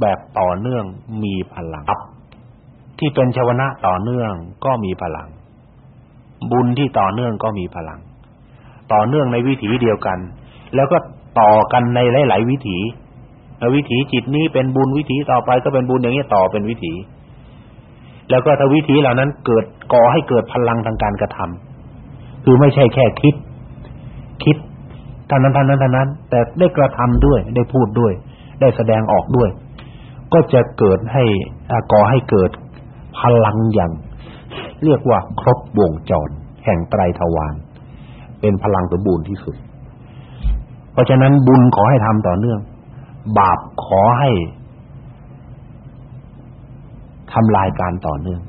แบบต่อเนื่องมีพลังที่เป็นชวนะต่อเนื่องก็มีพลัง บุญที่ต่อเนื่องก็มีพลัง ต่อเนื่องในวิถีเดียวกัน แล้วก็ต่อกันในหลาย ๆ วิถีวิถีจิตนี้เป็นบุญวิถีต่อไปก็เป็นบุญอย่างนี้ต่อเป็นวิถี แล้วก็ถ้าวิถีเหล่านั้นเกิดก่อให้เกิดพลังทางการกระทำคือไม่ใช่แค่คิด คิดเท่านั้นเท่านั้นเท่านั้น แต่ได้กระทำด้วย ได้พูดด้วย ได้แสดงออกด้วย ก็จะเกิดให้ก่อให้เกิดพลังอย่าง เรียกว่าครบวงจร แห่งไตรทวารเป็นพลังสมบูรณ์ที่สุด เพราะฉะนั้นบุญขอให้ทำต่อเนื่อง บาปขอให้ทำลายการต่อเนื่อง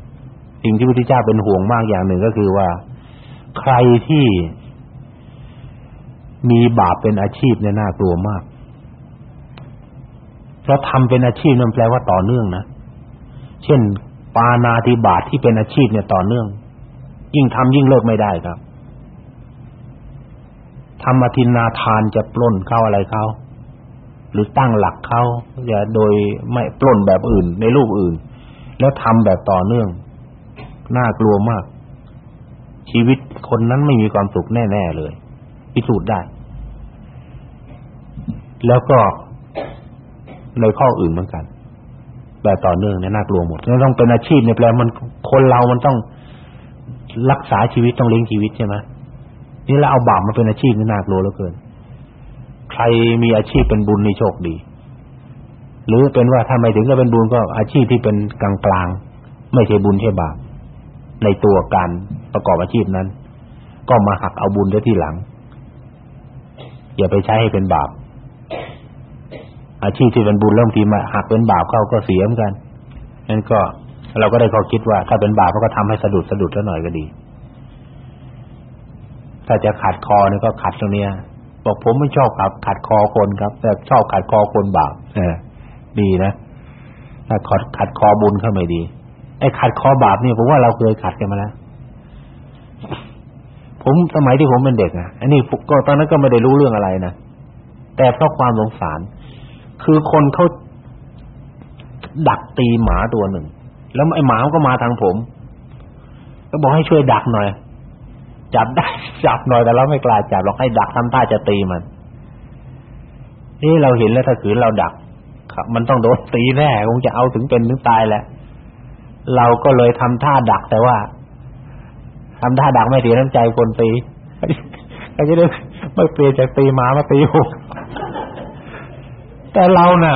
สิ่งที่พระพุทธเจ้าเป็นห่วงมากอย่างหนึ่งก็คือว่า ใครที่มีบาปเป็นอาชีพเนี่ยน่ากลัวมาก เพราะทำเป็นอาชีพนั่นแปลว่าต่อเนื่องนะ เช่น ปานาติบาตที่เป็นอาชีพเนี่ยต่อเนื่อง ยิ่งทำยิ่งเลิกไม่ได้ครับทำอธินนาทานจะปล้นเข้าอะไรเข้าหรือตั้งหลักเข้าอย่าโดยไม่ปล้นแบบอื่น ในรูปอื่น แล้วทำแบบต่อเนื่องน่ากลัวมาก ชีวิตคนนั้นไม่มีความสุขแน่ ๆ เลย พิสูจน์ได้ แล้วก็ ในข้ออื่นเหมือนกันแบบต่อเนื่องเนี่ยน่ากลัวหมดนี่ต้องเป็นอาชีพเนี่ยแปลมันคนเรามันต้องรักษาชีวิตต้องเลี้ยงชีวิตใช่ไหมนี่เราเอาบาปมาเป็นอาชีพนี่น่ากลัวเหลือเกิน ใครมีอาชีพเป็นบุญนี่โชคดี หรือเป็นว่าถ้าไม่ถึงก็เป็นบุญก็อาชีพที่เป็นกลางๆไม่ใช่บุญใช่บาปในตัวการประกอบอาชีพนั้น ก็มาหักเอาบุญได้ที่หลัง อย่าไปใช้ให้เป็นบาป อาชีพที่เป็นบุญเริ่มทีมาหากเป็นบาปเข้าก็เสียเหมือนกันนั่นก็เราก็ได้ข้อคิดว่าถ้าเป็นบาปก็ทำให้สะดุดสะดุดซะหน่อยก็ดี ถ้าจะขัดคอเนี่ยก็ขัดตรงเนี้ยบอกผมไม่ชอบขัดขัดคอคนครับ แต่ชอบขัดคอคนบาปเออดีนะถ้าขัดขัดคอบุญเข้าไม่ดี ไอ้ขัดคอบาปเนี่ยผมว่าเราเคยขัดกันมาแล้วผมสมัยที่ผมเป็นเด็กอะอันนี้ก็ตอนนั้นก็ไม่ได้รู้เรื่องอะไรนะแต่เพราะความสงสาร คือคนเขาดักตีหมาตัวหนึ่ง แล้วไอ้หมาก็มาทางผมก็บอกให้ช่วยดักหน่อย จับได้จับหน่อยแต่เราไม่กล้าจับหรอกให้ดักทำท่าจะตีมันนี่เราเห็นแล้วถ้าขืนเราดักครับมันต้องโดนตีแน่คงจะเอาถึงเป็นถึงตายแหละ เราก็เลยทำท่าดักแต่ว่าทำท่าดักไม่เสียน้ำใจคนตีก็จะได้ไม่เปลี่ยนจากตีหมามาตีผม แต่เราน่ะ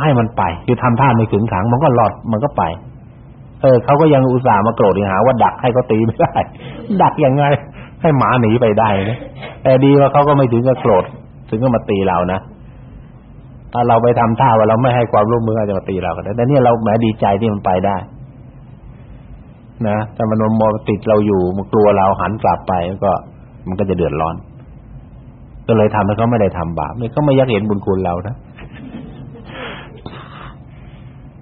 ให้มันไป คือทำท่าไม่ขึงขัง มันก็หลอดมันก็ไป เออเขาก็ยังอุตส่าห์มาโกรธหาว่าดักให้เขาตีไม่ได้ ดักยังไง ให้หมาหนีไปได้นะแต่ดีว่าเขาก็ไม่ถึงกับโกรธถึงกับมาตีเรานะถ้าเราไปทำท่าว่าเราไม่ให้ความร่วมมืออาจจะมาตีเราก็ได้แต่เนี่ยเราแหมดีใจที่มันไปได้ นะแต่มันมองติดเราอยู่มันกลัวเราหันกลับไปก็ มันก็จะเดือดร้อน ก็เลยทำให้เขาไม่ได้ทำบาปไม่เขาไม่ยักเห็นบุญคุณเรานะ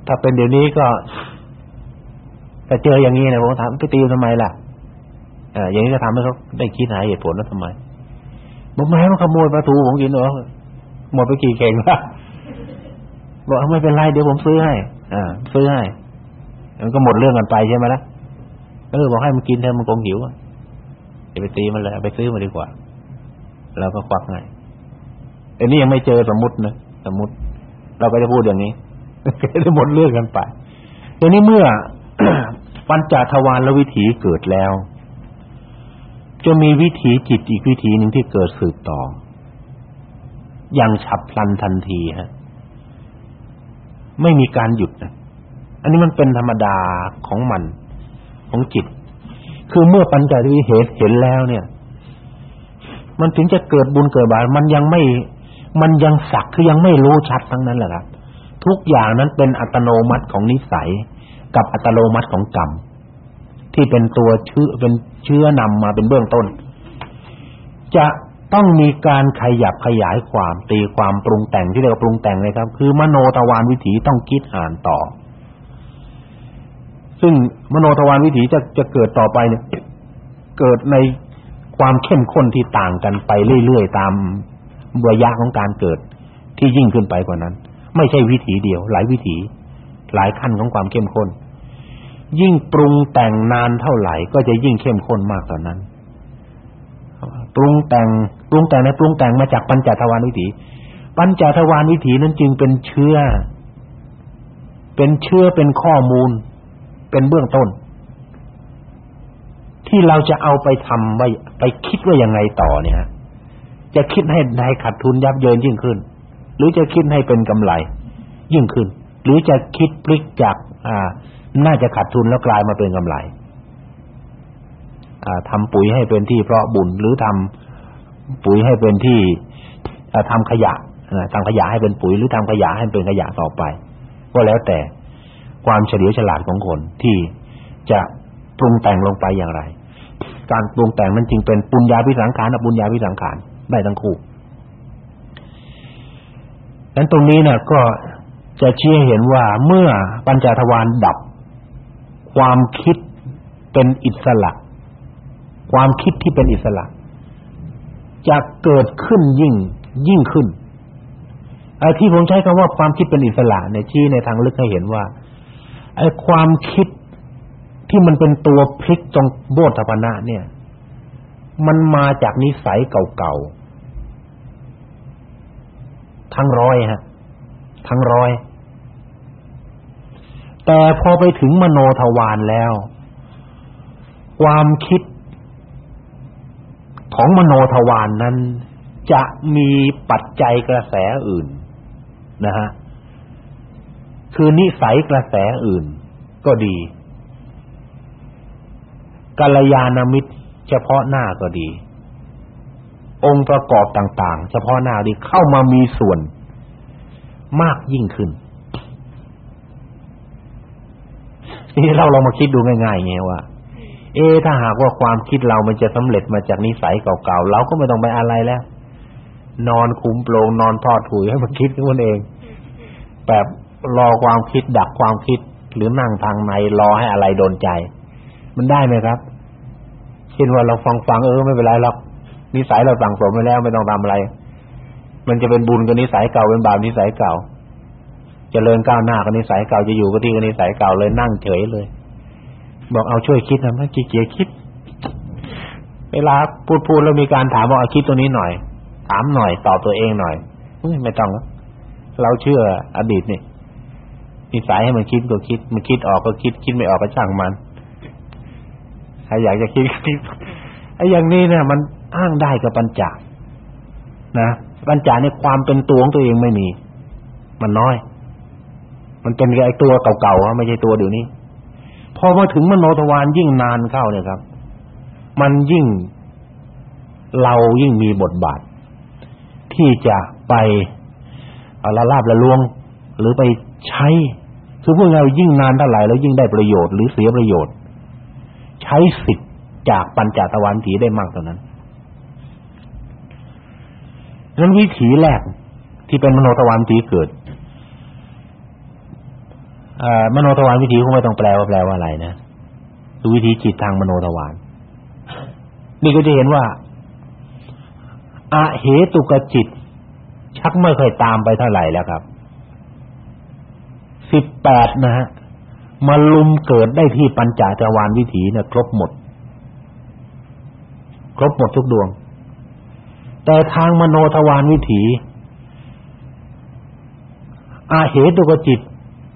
ถ้าเป็นเดี๋ยวนี้ก็แต่เจออย่างนี้นะผมถามไปตีทำไมล่ะอ่าอย่างนี้ก็ทำให้เขาได้คิดหาเหตุผลแล้วทำไมบอกไม่ให้มันขโมยปลาทูผมกินหรอหมดไปกี่เข่งแล้วบอกไม่เป็นไรเดี๋ยวผมซื้อให้อ่าซื้อให้มันก็หมดเรื่องกันไปใช่ไหมล่ะเออบอกให้มันกินเถอะมันคงหิวอะจะไปตีมันเลยไปซื้อมาดีกว่าแล้วก็ควักให้แต่นี่ยังไม่เจอสมมุตินะสมมุติ เราก็จะพูดอย่างนี้ ได้หมดเรื่องกันไปทีนี้เมื่อปัญจทวารวิถีเกิดแล้ว จะมีวิถีจิตอีกวิถีหนึ่งที่เกิดสืบต่อ อย่างฉับพลันทันทีฮะ ไม่มีการหยุดนะอันนี้มันเป็นธรรมดาของมันของจิต คือเมื่อปัญจวิเหตุเห็นแล้วเนี่ย มันถึงจะเกิดบุญเกิดบาปมันยังไม่ มันยังสักคือยังไม่รู้ชัดทั้งนั้นแหละครับ ทุกอย่างนั้นเป็นอัตโนมัติของนิสัย กับอัตโนมัติของกรรมที่เป็นตัวเชื้อเป็นเชื้อนำมาเป็นเบื้องต้น จะต้องมีการขยับขยายความตีความปรุงแต่งที่เรียกว่าปรุงแต่งเลยครับ คือ มโนทวารวิถีต้องคิดอ่านต่อ ซึ่งมโนทวารวิถีจะจะเกิดต่อไปเนี่ยเกิดในความเข้มข้นที่ต่างกันไปเรื่อยๆตามระยะของการเกิดที่ยิ่งขึ้นไปกว่านั้น ไม่ใช่วิถีเดียว หลายวิถีหลายขั้นของความเข้มข้น ยิ่งปรุงแต่งนานเท่าไหร่ ก็จะยิ่งเข้มข้นมากตอนนั้น ปรุงแต่งปรุงแต่งในปรุงแต่งมาจากปัญจทวารวิถี ปัญจทวารวิถีนั้นจึงเป็นเชื้อ เป็นเชื้อเป็นข้อมูล เป็นเบื้องต้น ที่เราจะเอาไปทำไว้ไปคิดว่ายังไงต่อเนี่ยจะคิดให้ได้ขาดทุนยับเยินยิ่งขึ้น หรือจะคิดให้เป็นกำไร ยิ่งขึ้น หรือจะคิดพลิกจากอ่าน่าจะขาดทุนแล้วกลายมาเป็นกำไรทำปุ๋ยให้เป็นที่เพราะบุญหรือทำปุ๋ยให้เป็นที่ทำขยะทำขยะให้เป็นปุ๋ยหรือทำขยะให้เป็นขยะต่อไป ก็แล้วแต่ความเฉลียวฉลาดของคนที่จะปรุงแต่งลงไปอย่างไร การปรุงแต่งมันจึงเป็นปุญญาพิสังขารบุญญาพิสังขารได้ทั้งคู่ นั้นตรงนี้นี่ยก็จะชี้ให้เห็นว่าเมื่อปัญจทวารดับ ความคิดเป็นอิสระ ความคิดที่เป็นอิสระ จะเกิดขึ้นยิ่งยิ่งขึ้นไอ้ที่ผมใช้คำว่าความคิดเป็นอิสระเนี่ยชี้ในทางลึกให้เห็นว่าไอ้ความคิดที่มันเป็นตัวพลิกตรงโบธปนะเนี่ย มันมาจากนิสัยเก่าๆ ทั้งร้อยฮะ ทั้งร้อย แต่พอไปถึงมโนทวารแล้ว ความคิดของมโนทวารนนั้น จะมีปัจจัยกระแสอื่นนะฮะคือนิสัยกระแสอื่น ก็ดีกัลยาณมิตร เฉพาะหน้าก็ดี องค์ประกอบต่างๆ เฉพาะหน้าดีเข้ามามีส่วนมากยิ่งขึ้นนี่เราลองมาคิดดูง่ายๆไงว่าเอถ้าหากว่าความคิดเรามันจะสำเร็จมาจากนิสัยเก่าๆเราก็ไม่ต้องไปอะไรแล้ว นอนคุมโปรงนอนทอดถุยให้มันคิดขึ้นเอง แบบรอความคิดดักความคิดหรือนั่งทางในรอให้อะไรโดนใจ มันได้ไหมครับเช่นว่าเราฟังๆเออไม่เป็นไรหรอก นิสัยเราสั่งสมไปแล้วไม่ต้องทำอะไร มันจะเป็นบุญกับนิสัยเก่าเป็นบาปนิสัยเก่าจเจริญก้าวหน้ากับนิสัยเก่าจะอยู่กับที่กับนิสัยเก่าเลยนั่งเฉยเลย บอกเอาช่วยคิดนะไม่ขี้เกียจคิด เวลาพูดพูดแล้วมีการถามว่าเอาคิดตัวนี้หน่อย ถามหน่อยตอบตัวเองหน่อยไม่ต้องเราเชื่ออดีตนี่มีสายให้มันคิดก็คิด มันคิดออกก็คิด คิดไม่ออกก็ช่างมันใครอยากจะคิดคิดไอ้อย่างนี้เนี่ยมัน อ้างได้กับปัญจานะปัญจาเนี่ยความเป็นตัวของตัวเองไม่มี มันน้อย มันเป็นไอ้ตัวเก่าๆไม่ใช่ตัวเดี๋ยวนี้พอมาถึงมโนทวารยิ่งนานเข้าเนี่ยครับ มันยิ่ง เรายิ่งมีบทบาท ที่จะไปละลาบละลวง หรือไปใช้คือพวกเรายิ่งนานเท่าไหร่แล้วยิ่งได้ประโยชน์หรือเสียประโยชน์ ใช้สิทธิ์จากปัญจทวารถีได้มากเท่านั้น นั้นวิถีแรกที่เป็นมโนทวารถีเกิดมโนทวารวิถีคงไม่ต้องแปลว่าแปลว่าอะไรนะคือวิธีจิตทางมโนทวารนี่ก็จะเห็นว่าอาเหตุกจิต ชักไม่เคยตามไปเท่าไหร่แล้วครับสิบแปดนะฮะมาลุมเกิดได้ที่ปัญจจวารวิถีเนี่ยครบหมด ครบหมดทุกดวง แต่ทางมโนทวารวิถี อาเหตุกจิต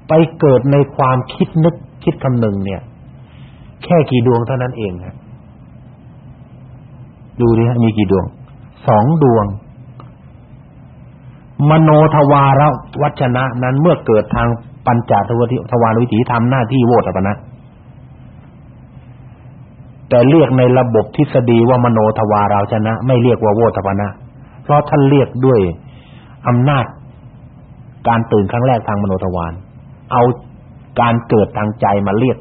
ไปเกิดในความคิดนึกคิดคำนึงเนี่ย แค่กี่ดวงเท่านั้นเองครับดูดิฮะมีกี่ดวงสองดวง มโนทวารวัชนะนั้นเมื่อเกิดทางปัญจทวารทวารวิถีทำหน้าที่โวตปนะ แต่เรียกในระบบทฤษฎีว่ามโนทวาราชนะ ไม่เรียกว่าโวตปนะ เพราะท่านเรียกด้วยอำนาจ การตื่นครั้งแรกทางมโนทวารเอาการเกิดทางใจมาเรียก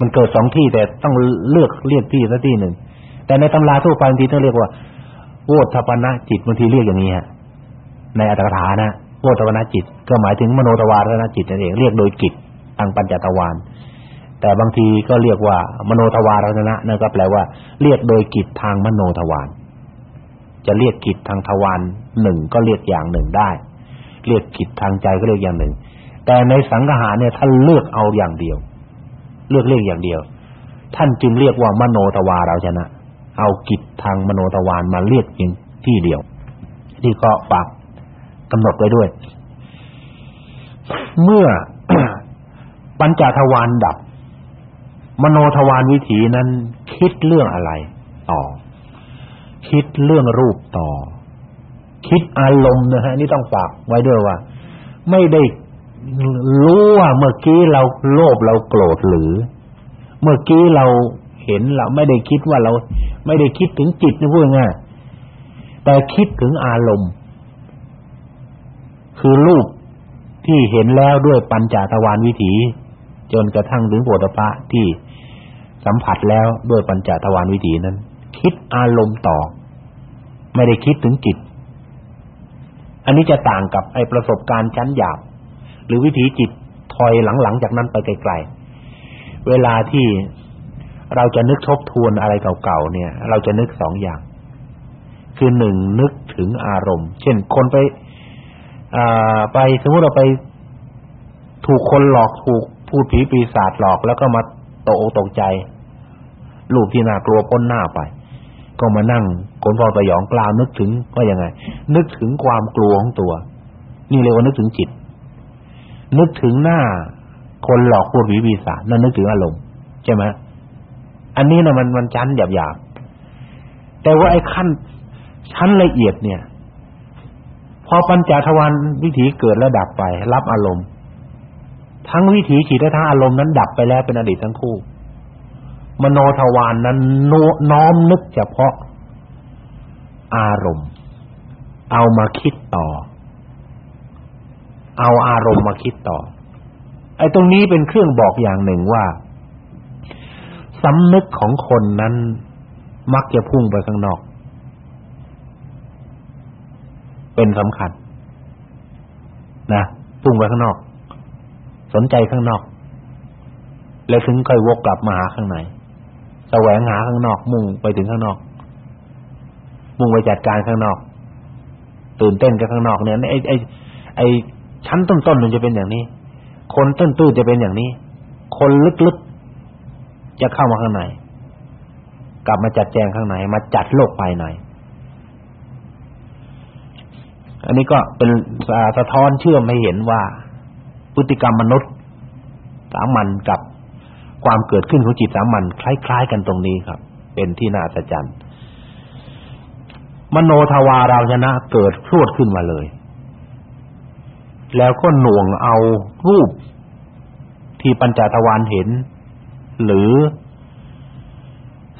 มันเกิดสองที่แต่ต้องเลือกเรียกที่สักที่หนึ่ง แต่ในตำราทั่วไปบางทีต้องเรียกว่าโวทปนะจิตบางทีเรียกอย่างนี้ฮะในอัตถกถานะโวทปนะจิต ก็หมายถึงมโนทวารนะจิตนั่นเองเรียกโดยกิจทางปัญจทวาร แต่บางทีก็เรียกว่ามโนทวารนะนั่นก็แปลว่า เรียกโดยกิจทางมโนทวารจะเรียกกิจทางทวารหนึ่งก็เรียกอย่างหนึ่งได้ เรียกกิจทางใจก็เรียกอย่างหนึ่ง แต่ในสังหารเนี่ยท่านเลือกเอาอย่างเดียว เลือกเรียกอย่างเดียว ท่านจึงเรียกว่ามโนทวารเราชนะ เอากิจทางมโนทวารมาเรียกเพียงที่เดียวที่ก็ฝากกำหนดไว้ด้วย เมื่อปัญจทวารดับ มโนทวารวิถีนั้นคิดเรื่องอะไรต่อ คิดเรื่องรูปต่อ คิดอารมณ์นะฮะนี่ต้องฝากไว้ด้วยว่า ไม่ได้รู้ว่าเมื่อกี้เราโลภเราโกรธหรือ เมื่อกี้เราเห็นเราไม่ได้คิดว่าเรา ไม่ได้คิดถึงจิตนะพูดง่ายแต่คิดถึงอารมณ์ คือรูปที่เห็นแล้วด้วยปัญจทวารวิถี จนกระทั่งถึงโผฏฐะที่ สัมผัสแล้วด้วยปัญจทวารวิถีนั้น คิดอารมณ์ต่อ ไม่ได้คิดถึงจิต อันนี้จะต่างกับไอประสบการณ์ชั้นหยาบ หรือวิถีจิตถอยหลังๆจากนั้นไปไกลๆ เวลาที่เราจะนึกทบทวนอะไรเก่าๆเนี่ย เราจะนึกสองอย่าง คือหนึ่งนึกถึงอารมณ์ เช่น คนไปอ่าไปสมมติเราไปถูกคนหลอกถูกพูดผีปีศาจหลอกแล้วก็มาตกตกใจ ลูกที่น่ากลัวพ้นหน้าไป ก็มานั่งคนพอสยองกล่าวนึกถึงว่ายังไง นึกถึงความกลัวของตัว นี่เรียกว่านึกถึงจิต นึกถึงหน้าคนหลอกพูดผีปีศาจนั่นนึกถึงอารมณ์ใช่ไหมอันนี้นะมันมันชั้นหยาบๆแต่ว่าไอ้ขั้นชั้นละเอียดเนี่ย พอปัญจทวารวิถีเกิดแล้วดับไป รับอารมณ์ ทั้งวิถีจิตและทั้งอารมณ์นั้นดับไปแล้วเป็นอดีตทั้งคู่ มโนทวารนนั้นน้อมนึกเฉพาะอารมณ์ เอามาคิดต่อ เอาอารมณ์มาคิดต่อ ไอ้ตรงนี้เป็นเครื่องบอกอย่างหนึ่งว่าสำนึกของคนนั้น มักจะพุ่งไปข้างนอก เป็นสำคัญนะพุ่งไปข้างนอก สนใจข้างนอก แล้วถึงค่อยวกกลับมาหาข้างใน แสวงหาข้างนอก มุ่งไปถึงข้างนอก มุ่งไปจัดการข้างนอก ตื่นเต้นกับข้างนอกเนี่ยไอ้ไอ้ไอ้ชั้นต้นๆมันจะเป็นอย่างนี้ คนต้นๆจะเป็นอย่างนี้ คนลึกๆจะเข้ามาข้างในกลับมาจัดแจงข้างในมาจัดโลกภายในอันนี้ก็เป็นสะท้อนเชื่อมให้เห็นว่า พฤติกรรมมนุษย์สามัญกับ ความเกิดขึ้นของจิตสามัญคล้าย ๆ กันตรงนี้ครับ เป็นที่น่าอัศจรรย์มโนทวาราชนะเกิดพรวดขึ้นมาเลย แล้วก็หน่วงเอารูปที่ปัญจทวารเห็น หรือ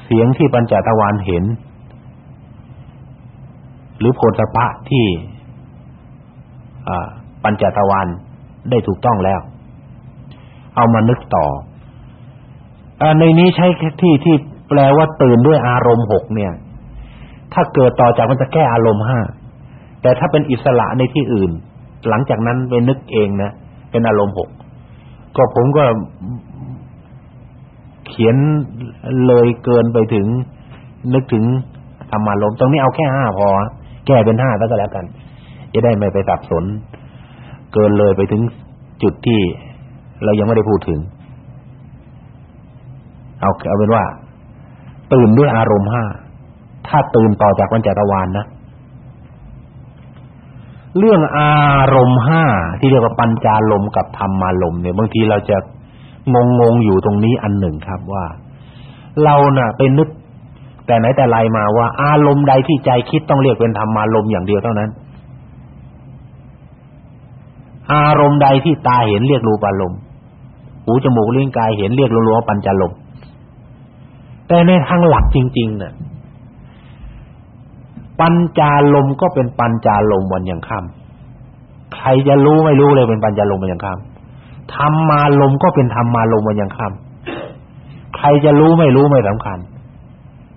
เสียงที่ปัญจทวารเห็น หรือโพธพะที่ปัญจทวารได้ถูกต้องแล้ว เอามานึกต่อ ในนี้ใช้ที่ที่แปลว่าตื่นด้วยอารมณ์หกเนี่ย ถ้าเกิดต่อจากมันจะแก้อารมณ์ห้าแต่ถ้าเป็นอิสระในที่อื่น หลังจากนั้นไปนึกเองนะเป็นอารมณ์หกก็ผมก็เขียนเลยเกินไปถึง นึกถึงธรรมารมณ์ตรงนี้เอาแค่ห้าพอ แก้เป็นห้าแล้วก็แล้วกัน จะได้ไม่ไปสับสน เกินเลยไปถึงจุดที่เรายังไม่ได้พูดถึง เอาเอาเป็นว่าตื่นด้วยอารมณ์ห้าถ้าตื่นต่อจากปัญจทวารนนะ เรื่องอารมณ์ห้าที่เรียกว่าปัญจารมกับธรรมารมเนี่ยบางทีเราจะงงงอยู่ตรงนี้อันหนึ่งครับว่า เราน่ะไปนึก แต่ไหนแต่ไรมาว่า อารมณ์ใดที่ใจคิดต้องเรียกเป็นธรรมารมอย่างเดียวเท่านั้น อารมณ์ใดที่ตาเห็นเรียกรูปารมณ์หูจมูกลิ้นกายเห็นเรียกรวมๆปัญจารมณ์ แต่ในทางหลักจริงๆน่ะปัญจารมก็เป็นปัญจารมวันยังค่ำใครจะรู้ไม่รู้เลยเป็นปัญจารมวันยังค่ำธรรมารมก็เป็นธรรมารมวันยังค่ำใครจะรู้ไม่รู้ไม่สำคัญ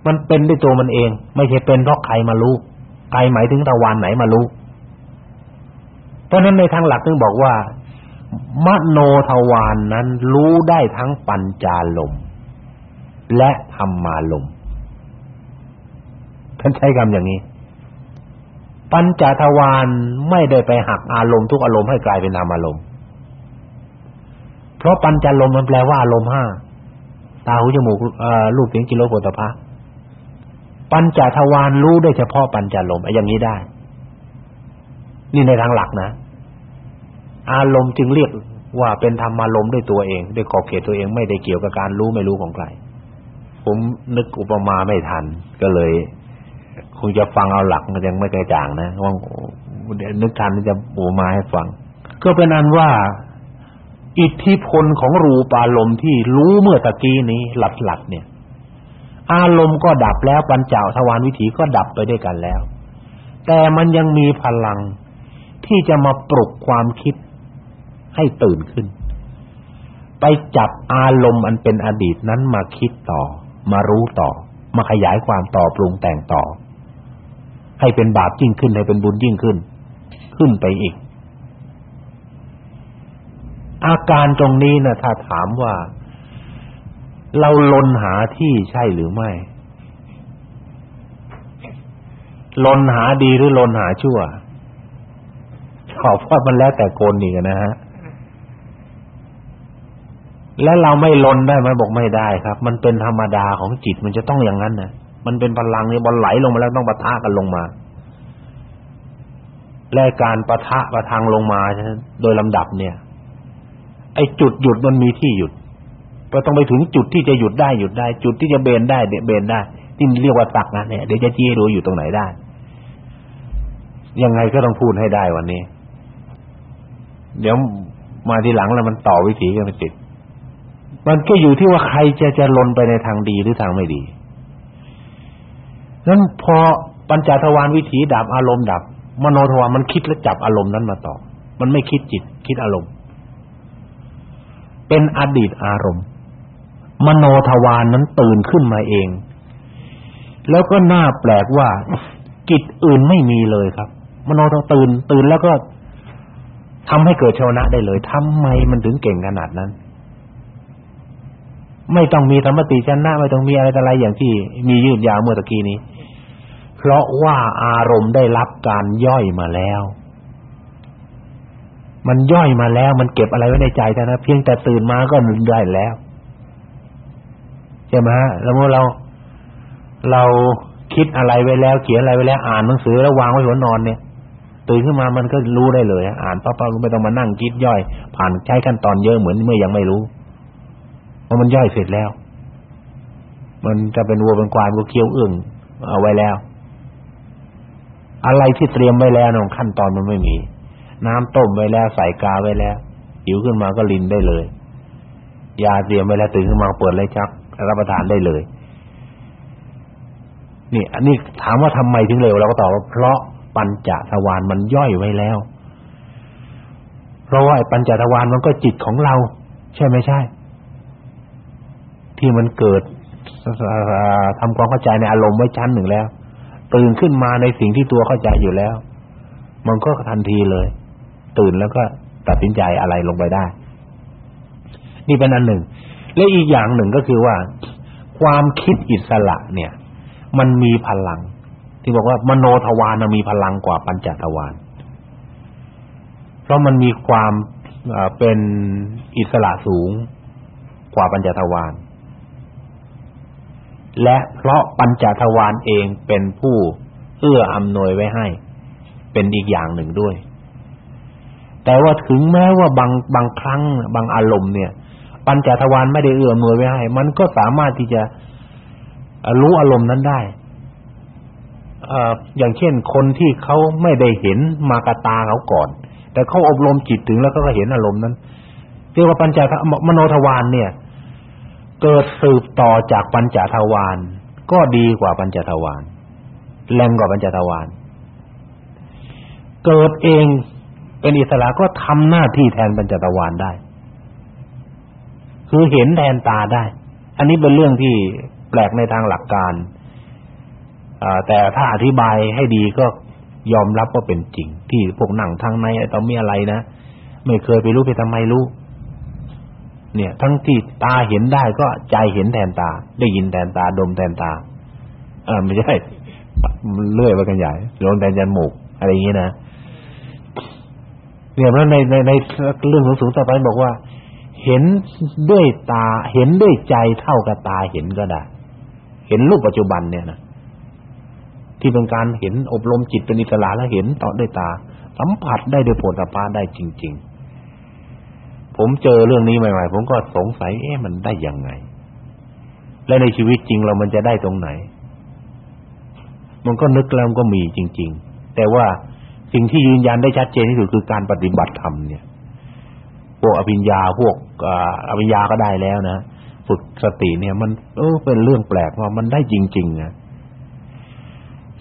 มันเป็นด้วยตัวมันเอง ไม่ใช่เป็นเพราะใครมารู้ใครหมายถึงตะวันไหนมารู้ เพราะนั้นในทางหลักถึงบอกว่ามโนทวารนนั้นรู้ได้ทั้งปัญจาลม และธรรมารมท่านใช้คำอย่างนี้ ปัญจทวารไม่ได้ไปหักอารมณ์ทุกอารมณ์ให้กลายเป็นนามอารมณ์เพราะปัญจารมมันแปลว่าอารมณ์ห้าตาหูจมูกเอ่อรูปเสียงกลิ่นรสโผฏฐัพพะปัญจทวารรู้ได้เฉพาะปัญจารมอย่างนี้ได้ นี่ในทางหลักนะ อารมณ์จึงเรียกว่าเป็นธรรมารมณ์ด้วยตัวเองด้วยขอบเขตตัวเองไม่ได้เกี่ยวกับการรู้ไม่รู้ของใคร ผมนึกอุปมาไม่ทัน ก็เลยคงจะฟังเอาหลักมันยังไม่กระจ่างนะว่านึกทันจะอุปมาให้ฟัง ก็เป็นอันว่า อิทธิพลของรูปอารมณ์ที่รู้เมื่อตะกี้นี้หลัดๆเนี่ย อารมณ์ก็ดับแล้วปัญจทวารวิถีก็ดับไปด้วยกันแล้ว แต่มันยังมีพลังที่จะมาปลุกความคิดให้ตื่นขึ้น ไปจับอารมณ์อันเป็นอดีตนั้นมาคิดต่อ มารู้ต่อ มาขยายความต่อปรุงแต่งต่อ ให้เป็นบาปยิ่งขึ้นให้เป็นบุญยิ่งขึ้น ขึ้นไปอีก อาการตรงนี้นะถ้าถามว่า เราลนหาที่ใช่หรือไม่ ลนหาดีหรือลนหาชั่วขอบว่ามันแล้วแต่คนนี่นะฮะ และเราไม่ลนได้ไหมบอกไม่ได้ครับ มันเป็นธรรมดาของจิตมันจะต้องอย่างนั้นนะมันเป็นพลังเนี่ยบอลไหลลงมาแล้วต้องปะทะกันลงมาและการปะทะประทังลงมาโดยลำดับเนี่ย ไอ้จุดหยุดมันมีที่หยุดก็ต้องไปถึงจุดที่จะหยุดได้หยุดได้ จุดที่จะเบนได้เบนได้ที่เรียกว่าตักนะเนี่ยเดี๋ยวจะจี้ดูอยู่ตรงไหนได้ ยังไงก็ต้องพูดให้ได้วันนี้ เดี๋ยวมาทีหลังแล้วมันต่อวิถีกันไปติด มันก็อยู่ที่ว่าใครจะจะลนไปในทางดีหรือทางไม่ดีนั้นพอปัญจทวารวิถีดับอารมณ์ดับ มโนทวารมันคิดและจับอารมณ์นั้นมาต่อ มันไม่คิดจิต คิดอารมณ์ เป็นอดีตอารมณ์ มโนทวารนั้นตื่นขึ้นมาเอง แล้วก็น่าแปลกว่ากิจอื่นไม่มีเลยครับ มโนทวารตื่นตื่นแล้วก็ทำให้เกิดชาวนะได้เลยทำไมมันถึงเก่งขนาดนั้น ไม่ต้องมีธรรมติชนะไม่ต้องมีอะไรอะไรอย่างที่มียืดยาวเมื่อตะกี้นี้ เพราะว่าอารมณ์ได้รับการย่อยมาแล้ว มันย่อยมาแล้วมันเก็บอะไรไว้ในใจแต่นะเพียงแต่ตื่นมาก็ได้แล้วใช่ไหมฮะแล้วเมื่อเรา เราคิดอะไรไว้แล้ว เขียนอะไรไว้แล้ว อ่านหนังสือแล้ววางไว้หัวนอนเนี่ยตื่นขึ้นมามันก็รู้ได้เลย อ่านปั๊บๆก็ไม่ต้องมานั่งคิดย่อย ผ่านใช้ขั้นตอนเยอะเหมือนเมื่อยังไม่รู้ พราะมันย่อยเสร็จแล้ว มันจะเป็นวัวเป็นควายก็เคี้ยวอึ่งเอาไว้แล้ว อะไรที่เตรียมไว้แล้วนขั้นตอนมันไม่มี น้ำต้มไว้แล้วใส่กาไว้แล้วหิวขึ้นมาก็ลินได้เลยยาเตรียมไว้แล้วตื่นขึ้นมาเปิดเลยชักรับประทานได้เลย นี่ อันนี้ถามว่าทำไมถึงเร็วเราก็ตอบว่าเพราะปัญจทวารมันย่อยไว้แล้ว เพราะว่าปัญจทวารมันก็จิตของเรา ใช่ไหมใช่ ที่มันเกิดทำความเข้าใจในอารมณ์ไว้ชั้นหนึ่งแล้วตื่นขึ้นมาในสิ่งที่ตัวเข้าใจอยู่แล้ว มันก็ทันทีเลย ตื่นแล้วก็ตัดสินใจอะไรลงไปได้ นี่เป็นอันหนึ่ง และอีกอย่างหนึ่งก็คือว่า ความคิดอิสระเนี่ย มันมีพลัง ที่บอกว่ามโนทวารมีพลังกว่าปัญจทวารเพราะมันมีความเป็นอิสระสูงกว่าปัญจทวาร และเพราะปัญจทวารเองเป็นผู้เอื้ออำนวยไว้ให้ เป็นอีกอย่างหนึ่งด้วย แต่ว่าถึงแม้ว่าบางบางครั้งบางอารมณ์เนี่ย ปัญจทวารไม่ได้เอื้ออำนวยไว้ให้ มันก็สามารถที่จะรู้อารมณ์นั้นได้อย่างเช่นคนที่เขาไม่ได้เห็นมากตาเขาก่อน แต่เขาอบรมจิตถึงแล้วก็เห็นอารมณ์นั้นเรียกว่าปัญจมโนทวารเนี่ย เกิดสืบต่อจากปัญจทวารก็ดีกว่าปัญจทวารแรงกว่าปัญจทวารเกิดเองเป็นอิสระก็ทำหน้าที่แทนปัญจทวารได้ คือเห็นแทนตาได้ อันนี้เป็นเรื่องที่แปลกในทางหลักการแต่ถ้าอธิบายให้ดีก็ยอมรับว่าเป็นจริง ที่พวกหนังทางในต้องมีอะไรนะ ไม่เคยไปรู้ไปทำไมรู้ เนี่ย ทั้งที่ตาเห็นได้ก็ใจเห็นแทนตา ได้ยินแทนตาดมแทนตาเออไม่ใช่เลื่อยไปกันใหญ่ลงแทนยันหมูกอะไรอย่างนี้นะเนี่ยเพราะในในในเรื่องสูงๆต่อไปบอกว่า เห็นด้วยตา เห็นด้วยใจเท่ากับตาเห็นก็ได้ เห็นรูปปัจจุบันเนี่ยนะที่เป็นการเห็นอบรมจิตเป็นอิสระแล้วเห็นต่อด้วยตา สัมผัสได้ด้วยโผฏฐัพพะได้จริง ๆ ผมเจอเรื่องนี้ใหม่ ๆ ผมก็สงสัยเอ๊ะมันได้ยังไง และในชีวิตจริงเรามันจะได้ตรงไหน มันก็นึกแล้วก็มีจริง ๆ แต่ว่าสิ่งที่ยืนยันได้ชัดเจนที่สุดคือการปฏิบัติธรรมเนี่ย พวกอภิญญาพวกอภิญญาก็ได้แล้วนะฝึกสติเนี่ย มันเออเป็นเรื่องแปลกว่ามันได้จริงๆนะ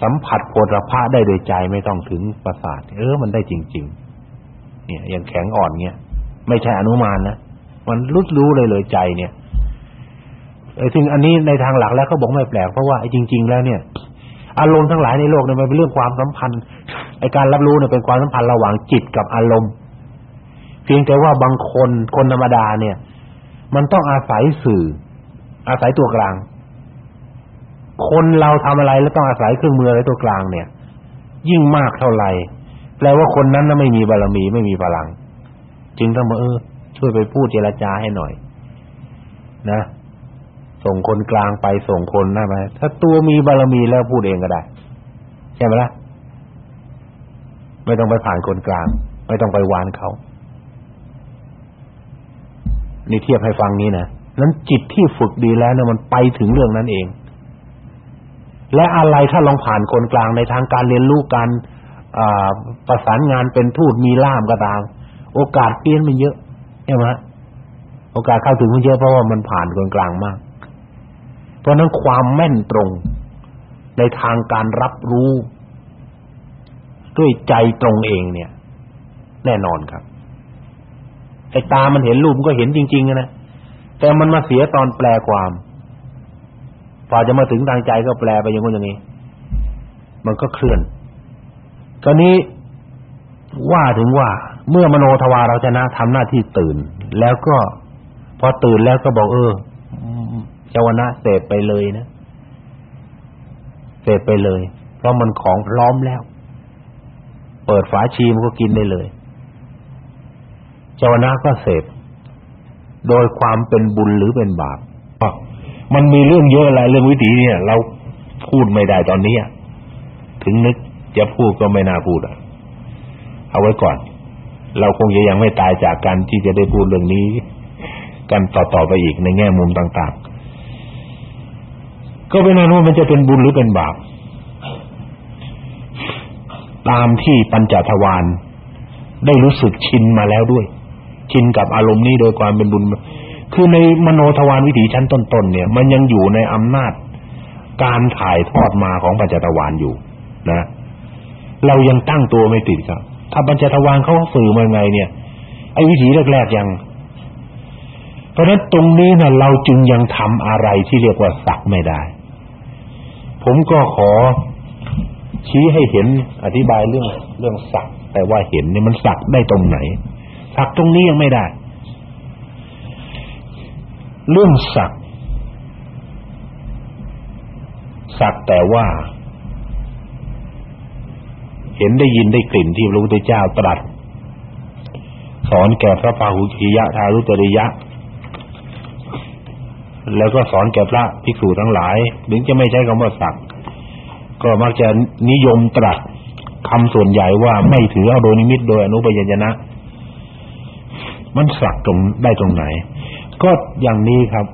สัมผัสโพธพะได้โดยใจไม่ต้องถึงประสาท เออ มันได้จริง ๆ เนี่ยอย่างแข็งอ่อนเงี้ย ไม่ใช่อนุมานนะมันรู้รู้เลยเลยใจเนี่ยไอ้ซึ่งอันนี้ในทางหลักแล้วเขาบอกไม่แปลกเพราะว่าไอ้จริง ๆ แล้วเนี่ย อารมณ์ทั้งหลายในโลกเนี่ยมันเป็นเรื่องความสัมพันธ์ไอ้การรับรู้เนี่ยเป็นความสัมพันธ์ระหว่างจิตกับอารมณ์ เพียงแต่ว่าบางคนคนธรรมดาเนี่ย มันต้องอาศัยสื่อ อาศัยตัวกลาง คนเราทำอะไรแล้วต้องอาศัยเครื่องมืออะไรตัวกลางเนี่ย ยิ่งมากเท่าไหร่แปลว่าคนนั้นน่ะไม่มีบารมีไม่มีพลัง จึงต้องมาเออช่วยไปพูดเจรจาให้หน่อย นะส่งคนกลางไปส่งคนนั่นไปถ้าตัวมีบารมีแล้วพูดเองก็ได้ ใช่ไหมล่ะไม่ต้องไปผ่านคนกลาง ไม่ต้องไปวานเขานี่เทียบให้ฟังนี้นะนั้นจิตที่ฝึกดีแล้วเนี่ยมันไปถึงเรื่องนั้นเอง และอะไรถ้าลองผ่านคนกลางในทางการเรียนรู้การประสานงานเป็นทูตมีล่ามก็ตาม โอกาสเปลี่ยนมันเยอะใช่ไหมโอกาสเข้าถึงมันเยอะเพราะว่ามันผ่านคนกลางมาก เพราะนั้นความแม่นตรงในทางการรับรู้ด้วยใจตรงเองเนี่ย แน่นอนครับไอ้ตามันเห็นรูปมันก็เห็นจริงๆนะแต่มันมาเสียตอนแปลความพอจะมาถึงทางใจก็แปลไปอย่างนู้นอย่างนี้ มันก็เคลื่อนตอนนี้ว่าถึงว่า เมื่อมโนทวารเราชนะทำหน้าที่ตื่น แล้วก็พอตื่นแล้วก็บอกเออเจวนะเสพไปเลยนะเสพไปเลย เพราะมันของพร้อมแล้ว เปิดฝาชีมันก็กินได้เลยเจวนะก็เสพโดยความเป็นบุญหรือเป็นบาปมันมีเรื่องเยอะอะไรเรื่องวิถีเนี่ย เราพูดไม่ได้ตอนนี้ถึงนึกจะพูดก็ไม่น่าพูดอะ เอาไว้ก่อน เราคงจะยังไม่ตายจากการที่จะได้พูดเรื่องนี้กันต่อๆไปอีกในแง่มุมต่าง ๆ ก็เป็นนั้นว่ามันจะเป็นบุญหรือเป็นบาปตามที่ปัญจทวารได้รู้สึกชินมาแล้วด้วย ชินกับอารมณ์นี้โดยความเป็นบุญ คือในมโนทวารวิถีชั้นต้นๆเนี่ย มันยังอยู่ในอำนาจการถ่ายทอดมาของปัญจทวารอยู่ นะ เรายังตั้งตัวไม่ติดครับ ถ้าปัญจทวารเขาสื่อมาไงเนี่ยไอ้วิถีแรกๆยัง เพราะฉะนั้นตรงนี้นะเราจึงยังทำอะไรที่เรียกว่าสักไม่ได้ ผมก็ขอชี้ให้เห็นอธิบายเรื่องเรื่องสัก แต่ว่าเห็นเนี่ยมันสักได้ตรงไหน สักตรงนี้ยังไม่ได้ เรื่องสัก สักแต่ว่า เห็นได้ยินได้กลิ่นที่พระพุทธเจ้าตรัสสอนแก่พระพาหุกิยะทารุตริยะ แล้วก็สอนแก่พระภิกษุทั้งหลายถึงจะไม่ใช้คำว่าสักก็มักจะนิยมตรัสคำส่วนใหญ่ว่าไม่ถือเอาโดยนิมิตโดยอนุปยัญญนะ มันสักตรงได้ตรงไหน ก็อย่างนี้ครับ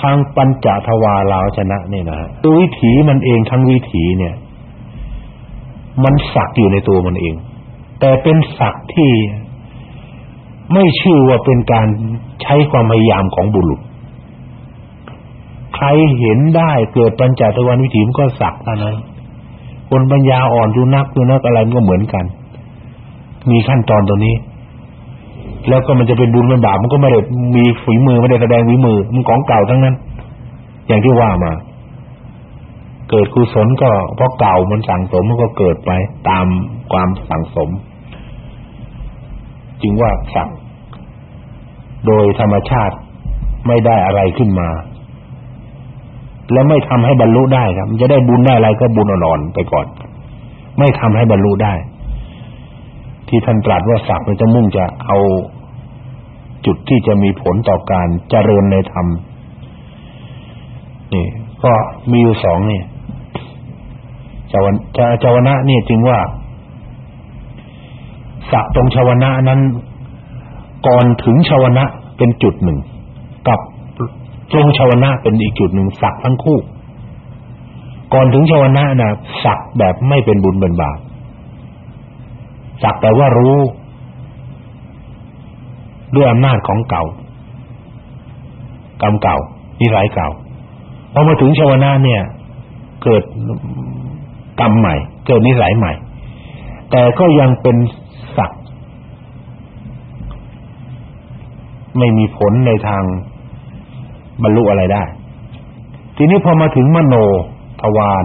ทางปัญจทวาราชนะเนี่ยนะตัววิถีมันเองทั้งวิถีเนี่ย มันสักอยู่ในตัวมันเอง แต่เป็นสักที่ไม่ชื่อว่าเป็นการใช้ความพยายามของบุรุษ ใครเห็นได้เกิดปัญจทวารวิถีมันก็สักเท่านั้นคนปัญญาอ่อนดูนักดูนักอะไรมันก็เหมือนกัน มีขั้นตอนตัวนี้ แล้วก็มันจะเป็นบุญเป็นบาปมันก็ไม่ได้มีฝีมือไม่ได้แสดงฝีมือมันของเก่าทั้งนั้น อย่างที่ว่ามา เกิดกุศลก็เพราะเก่ามันสั่งสมมันก็เกิดไปตามความสั่งสม จึงว่าสั่งโดยธรรมชาติไม่ได้อะไรขึ้นมา แล้วไม่ทำให้บรรลุได้ครับมันจะได้บุญได้อะไรก็บุญอ่อนๆไปก่อน ไม่ทำให้บรรลุได้ ที่ท่านตรัสว่าสักมันจะมุ่งจะเอาจุดที่จะมีผลต่อการเจริญในธรรมนี่ก็มีอยู่สองนี่จาวจะจาวนะนี่จึงว่าสักตรงชาวนะนั้นก่อนถึงชาวนะเป็นจุดหนึ่ง กับตรงชาวนะเป็นอีกจุดหนึ่งสักทั้งคู่ ก่อนถึงชาวนะนะสักแบบไม่เป็นบุญเป็นบาป สักแต่ว่ารู้ ด้วยอำนาจของเก่ากรรมเก่านิสัยเก่าพอมาถึงชาวนะเนี่ย เกิดกรรมใหม่ เกิดนิสัยใหม่ แต่ก็ยังเป็นสักไม่มีผลในทางบรรลุอะไรได้ ทีนี้พอมาถึงมโนทวาร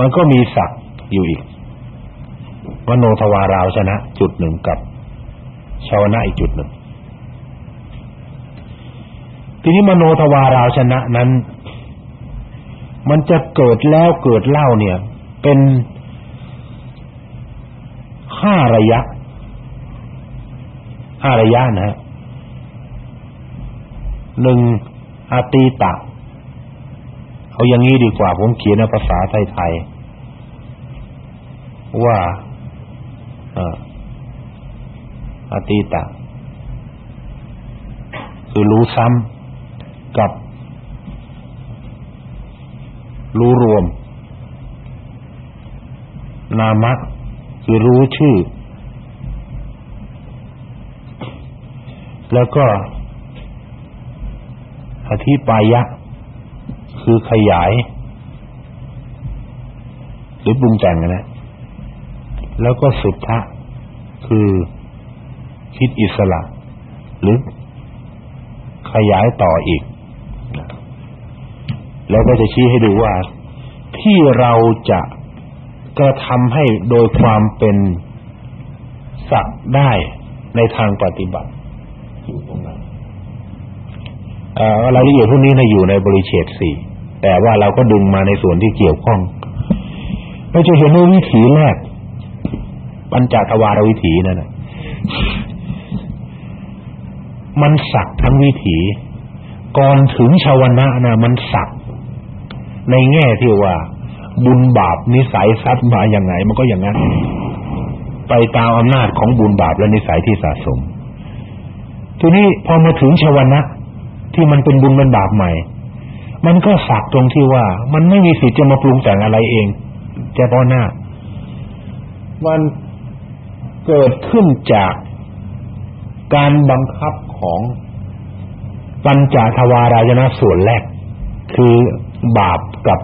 มันก็มีสักอยู่อีกมโนทวาราวชนะจุดหนึ่งกับชาวนะอีกจุดหนึ่ง ทีนี้มโนทวาราวชนะนั้น มันจะเกิดแล้วเกิดเล่าเนี่ย เป็นห้าระยะห้าระยะนะฮะหนึ่งอาตีตะเอาอย่างนี้ดีกว่าผมเขียนในภาษาไทยๆ ว่าอาตีตะคือรู้ซ้ำกับ รู้รวม นามะคือรู้ชื่อ แล้วก็อธิปายะ คือขยาย หรือปรุงแต่งนะ แล้วก็สุทธะคือคิดอิสระ หรือขยายต่ออีก แล้วก็จะชี้ให้ดูว่า ที่เราจะกระทำให้โดยความเป็นสักได้ในทางปฏิบัติอยู่ตรงนั้นรายละเอียดพวกนี้นะอยู่ในบริเชตสี่แต่ว่าเราก็ดึงมาในส่วนที่เกี่ยวข้องเราจะเห็นว่าวิถีแรก ปัญจทวารวิถีนั่นนะมันสักทั้งวิถี ก่อนถึงชาวนะนะมันสัก ในแง่ที่ว่า บุญบาปนิสัยซัดมาอย่างไง มันก็อย่างนั้น ไปตามอำนาจของบุญบาปและนิสัยที่สะสม ทีนี้พอมาถึงชาวนะที่มันเป็นบุญเป็นบาปใหม่ มันก็สักตรงที่ว่า มันไม่มีสิทธิ์จะมาปรุงแต่งอะไรเองเฉพาะหน้ามัน เกิดขึ้นจากการบังคับของปัญจทวารายนะส่วนแรก คือบาปกับ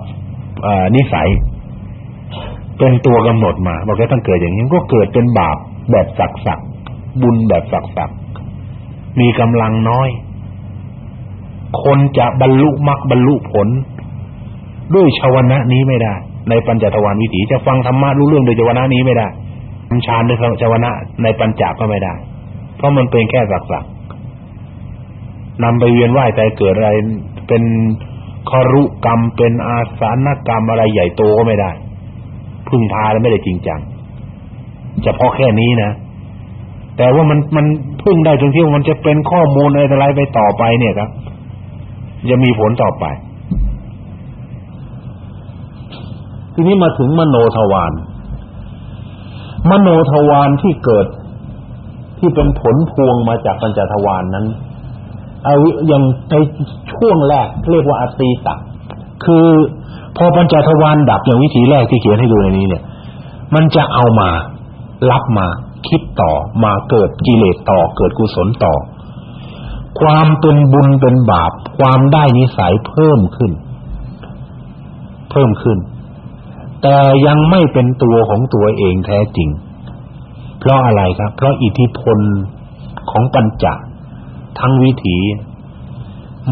นิสัย เป็นตัวกำหนดมาบอกว่าต้องเกิดอย่างนี้ก็เกิดเป็นบาปแบบสักสักบุญแบบสักสักมีกำลังน้อย คนจะบรรลุมรรคบรรลุผล ด้วยชาวนะนี้ไม่ได้ ในปัญจทวารวิถีจะฟังธรรมะรู้เรื่องโดยชาวนะนี้ไม่ได้ ฌานด้วยชาวนะในปัญจก็ไม่ได้ เพราะมันเป็นแค่สักสักนำไปเวียนว่ายใจเกิดอะไร เป็นคารุกรรมเป็นอาสานกรรมอะไรใหญ่โตก็ไม่ได้ พึ่งพาแล้วไม่ได้จริงจังเฉพาะแค่นี้นะ แต่ว่ามันมันพึ่งได้จนที่มันจะเป็นข้อมูลอะไรไปต่อไปเนี่ยครับ จะมีผลต่อไป ทีนี้มาถึงมโนทวาร มโนทวารที่เกิดที่เป็นผลพวงมาจากปัญจทวารนนั้นเอาอย่างในช่วงแรกเรียกว่าอตีตะคือพอปัญจทวารดับอย่างวิธีแรกที่เขียนให้ดูในนี้เนี่ย มันจะเอามารับมาคิดต่อมาเกิดกิเลสต่อเกิดกุศลต่อ ความเป็นบุญเป็นบาป ความได้นิสัยเพิ่มขึ้น เพิ่มขึ้น แต่ยังไม่เป็นตัวของตัวเองแท้จริง เพราะอะไรครับ เพราะอิทธิพลของปัญจทั้งวิถี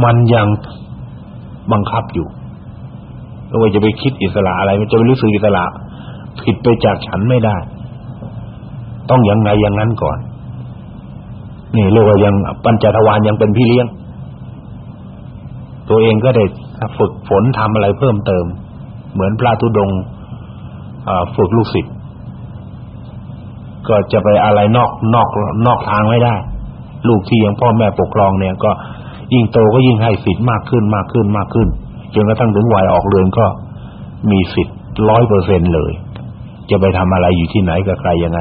มันยังบังคับอยู่เราจะไปคิดอิสระอะไรมันจะไปรู้สึกอิสระผิดไปจากฉันไม่ได้ ต้องยังไงอย่างนั้นก่อน นี่เรียกว่ายังปัญจทวารยังเป็นพี่เลี้ยง ตัวเองก็ได้ฝึกฝนทำอะไรเพิ่มเติม เหมือนพระธุดงค์ ฝึกลูกศิษย์ก็จะไปอะไรนอกนอกนอกทางไม่ได้ ลูกที่ยังพ่อแม่ปกครองเนี่ยก็ยิ่งโตก็ยิ่งให้สิทธิ์มากขึ้นมากขึ้นมากขึ้นจนกระทั่งถึงวัยออกเรือนก็มีสิทธิ์ร้อยเปอร์เซ็นเลย จะไปทำอะไรอยู่ที่ไหนกับใครยังไง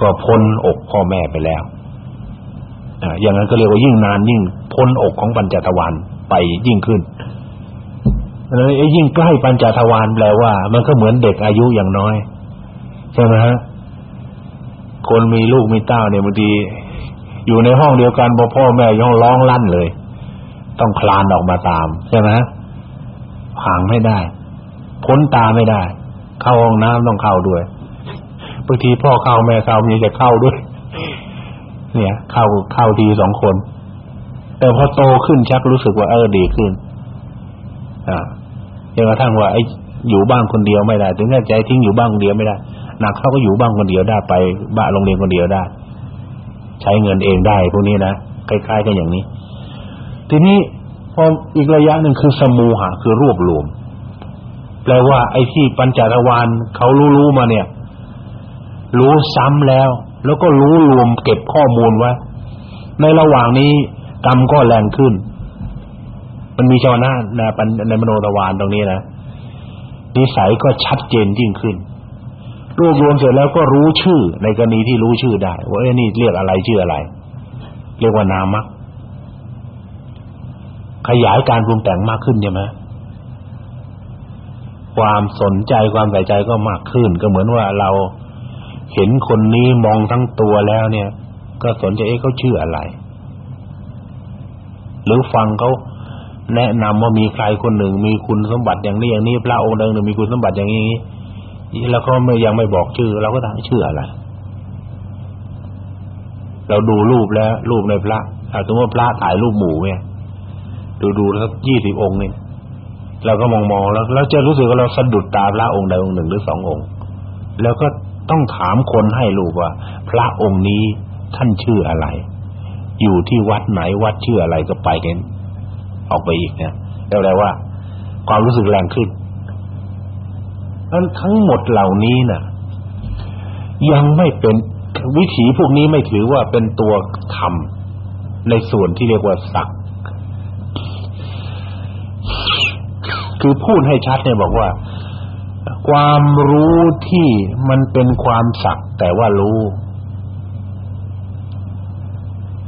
ก็พ้นอกพ่อแม่ไปแล้วอ่าอย่างนั้นก็เรียกว่ายิ่งนานยิ่งพ้นอกของปัญจทวารไปยิ่งขึ้น แล้วยิ่งใกล้ปัญจทวารแปลว่า มันก็เหมือนเด็กอายุอย่างน้อยใช่ไหมฮะคนมีลูกมีเต้าเนี่ยบางทีอยู่ในห้องเดียวกันพอพ่อแม่ย่องร้องลั่นเลย ต้องคลานออกมาตามใช่ไหมห่างไม่ได้พ้นตาไม่ได้ เข้าห้องน้ำต้องเข้าด้วยบางทีพ่อเข้าแม่เข้ามีจะเข้าด้วย เนี่ย เข้าเข้าทีสองคน แต่พอโตขึ้นชักรู้สึกว่าเออดีขึ้น อ่า จนกระทั่งว่าไอ้อยู่บ้านคนเดียวไม่ได้ ถึงแม้ใจทิ้งอยู่บ้านคนเดียวไม่ได้หนักเขาก็อยู่บ้านคนเดียวได้ไปบ้านโรงเรียนคนเดียวได้ ใช้เงินเองได้พวกนี้นะคล้ายๆกันอย่างนี้ ทีนี้พออีกระยะหนึ่งคือสมูหะคือรวบรวมแปลว่า ไอ้ที่ปัญจทวารเขารู้ๆมาเนี่ย รู้ซ้ำแล้ว แล้วก็รู้รวมเก็บข้อมูลไว้ในระหว่างนี้กรรมก็แรงขึ้น มันมีชาวนานะในมโนทวารตรงนี้นะนิสัยก็ชัดเจนยิ่งขึ้นรวบรวมเสร็จแล้วก็รู้ชื่อในกรณีที่รู้ชื่อได้ ว่าไอ้นี่เรียกอะไรชื่ออะไร เรียกว่านามะขยายการปรุงแต่งมากขึ้นใช่ไหมความสนใจความใส่ใจก็มากขึ้น ก็เหมือนว่าเราเห็นคนนี้มองทั้งตัวแล้วเนี่ย ก็สนใจเอ๊ะเขาชื่ออะไร หรือฟังเขา แนะนำว่ามีใครคนหนึ่ง มีคุณสมบัติอย่างนี้อย่างนี้พระองค์หนึ่งมีคุณสมบัติอย่างนี้แล้วก็ไม่ยังไม่บอกชื่อ เราก็ถามชื่ออะไร เราดูรูปแล้วรูปในพระอาสมมติว่าพระถ่ายรูปหมู่เนี่ยดูดูสักยี่สิบองค์เนี่ยเราก็มองมองแล้วเราจะรู้สึกว่าเราสะดุดตาพระองค์ใดองค์หนึ่งหรือสององค์ แล้วก็ต้องถามคนให้รูปว่า พระองค์นี้ท่านชื่ออะไร อยู่ที่วัดไหนวัดชื่ออะไรก็ไปกัน ออกไปอีกเนี่ยแปลว่า ความรู้สึกแรงขึ้นนั้นทั้งหมดเหล่านี้นะ่ะ ยังไม่เป็นวิถีพวกนี้ไม่ถือว่าเป็นตัวธรรมในส่วนที่เรียกว่าสักคือพูดให้ชัดเนี่ยบอกว่า ความรู้ที่มันเป็นความสักแต่ว่ารู้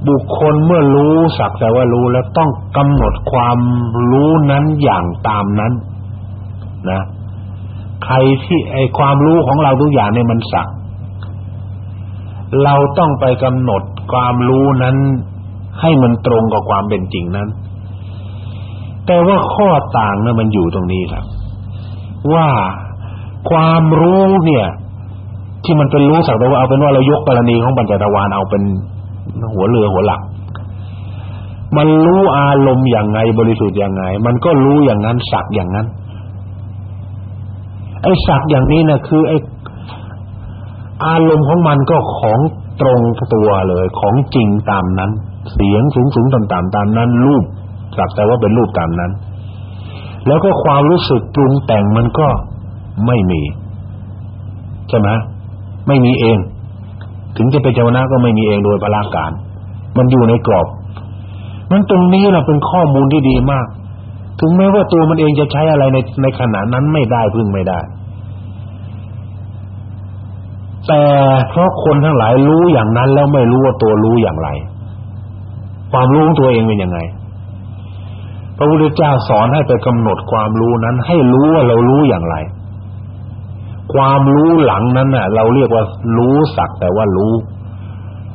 บุคคลเมื่อรู้สักแต่ว่ารู้แล้วต้องกำหนดความรู้นั้นอย่างตามนั้น นะ ใครที่ไอความรู้ของเราทุกอย่างเนี่ยมันสัก เราต้องไปกำหนดความรู้นั้น ให้มันตรงกับความเป็นจริงนั้น แต่ว่าข้อต่างเนี่ยมันอยู่ตรงนี้ครับ ว่าความรู้เนี่ย ที่มันเป็นรู้สักแต่ว่าเอาเป็นว่าเรายกกรณีของปัญจทวารเอาเป็น หัวเรือหัวหลัก มันรู้อารมณ์อย่างไงบริสุทธิ์อย่างไง มันก็รู้อย่างนั้นสักอย่างนั้น ไอ้สักอย่างนี้นะคือไอ้อารมณ์ของมันก็ของตรงตัวเลย ของจริงตามนั้น เสียงสูงสูงต่ำต่ำตามนั้น รูปสักแต่ว่าเป็นรูปตามนั้น แล้วก็ความรู้สึกปรุงแต่งมันก็ไม่มี ใช่ไหมไม่มีเอง ถึงจะเป็นเจ้านะก็ไม่มีเองโดยพลาการ มันอยู่ในกรอบมันตรงนี้เราเป็นข้อมูลที่ดีมาก ถึงแม้ว่าตัวมันเองจะใช้อะไรในในขณะนั้นไม่ได้พึ่งไม่ได้ แต่เพราะคนทั้งหลายรู้อย่างนั้นแล้วไม่รู้ว่าตัวรู้อย่างไร ความรู้ตัวเองเป็นยังไง พระพุทธเจ้าสอนให้ไปกำหนดความรู้นั้น ให้รู้ว่าเรารู้อย่างไร ความรู้หลังนั้นน่ะ เราเรียกว่ารู้สักแต่ว่ารู้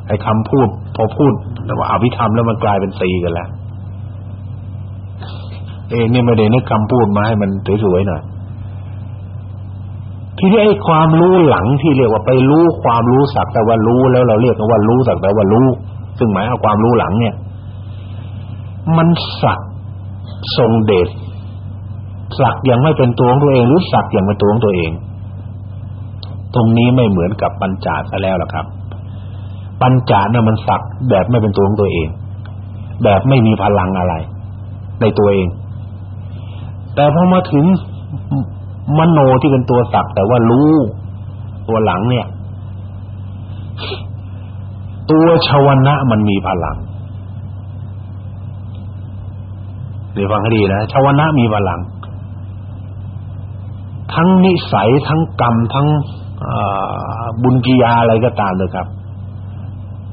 ไอ้คำพูด พอพูดว่าอภิธรรมแล้วมันกลายเป็นตีกันแล้วเองนี่ไม่ได้นึกคำพูดมาให้มันสวยๆหน่อยทีนี้ไอ้ความรู้หลังที่เรียกว่าไปรู้ความรู้สักแต่ว่ารู้แล้วเราเรียกว่ารู้สักแต่ว่ารู้ซึ่งหมายเอาความรู้หลังเนี่ย มันสักทรงเดชสักอย่างไม่เป็นตัวของตัวเองหรือสักอย่างเป็นตัวของตัวเอง ตรงนี้ไม่เหมือนกับปัญจาซะแล้วล่ะครับ ปัญจาน่ะมันสักแบบไม่เป็นตัวของตัวเอง แบบไม่มีพลังอะไร ในตัวเอง แต่พอมาถึงมโนที่เป็นตัวสักแต่ว่ารู้ตัวหลังเนี่ย ตัวชาวนะมันมีพลังเดี๋ยวฟังให้ดีนะชาวนะมีพลัง ทั้งนิสัยทั้งกรรมทั้ง บุญกิยาอะไรก็ตามเลยครับ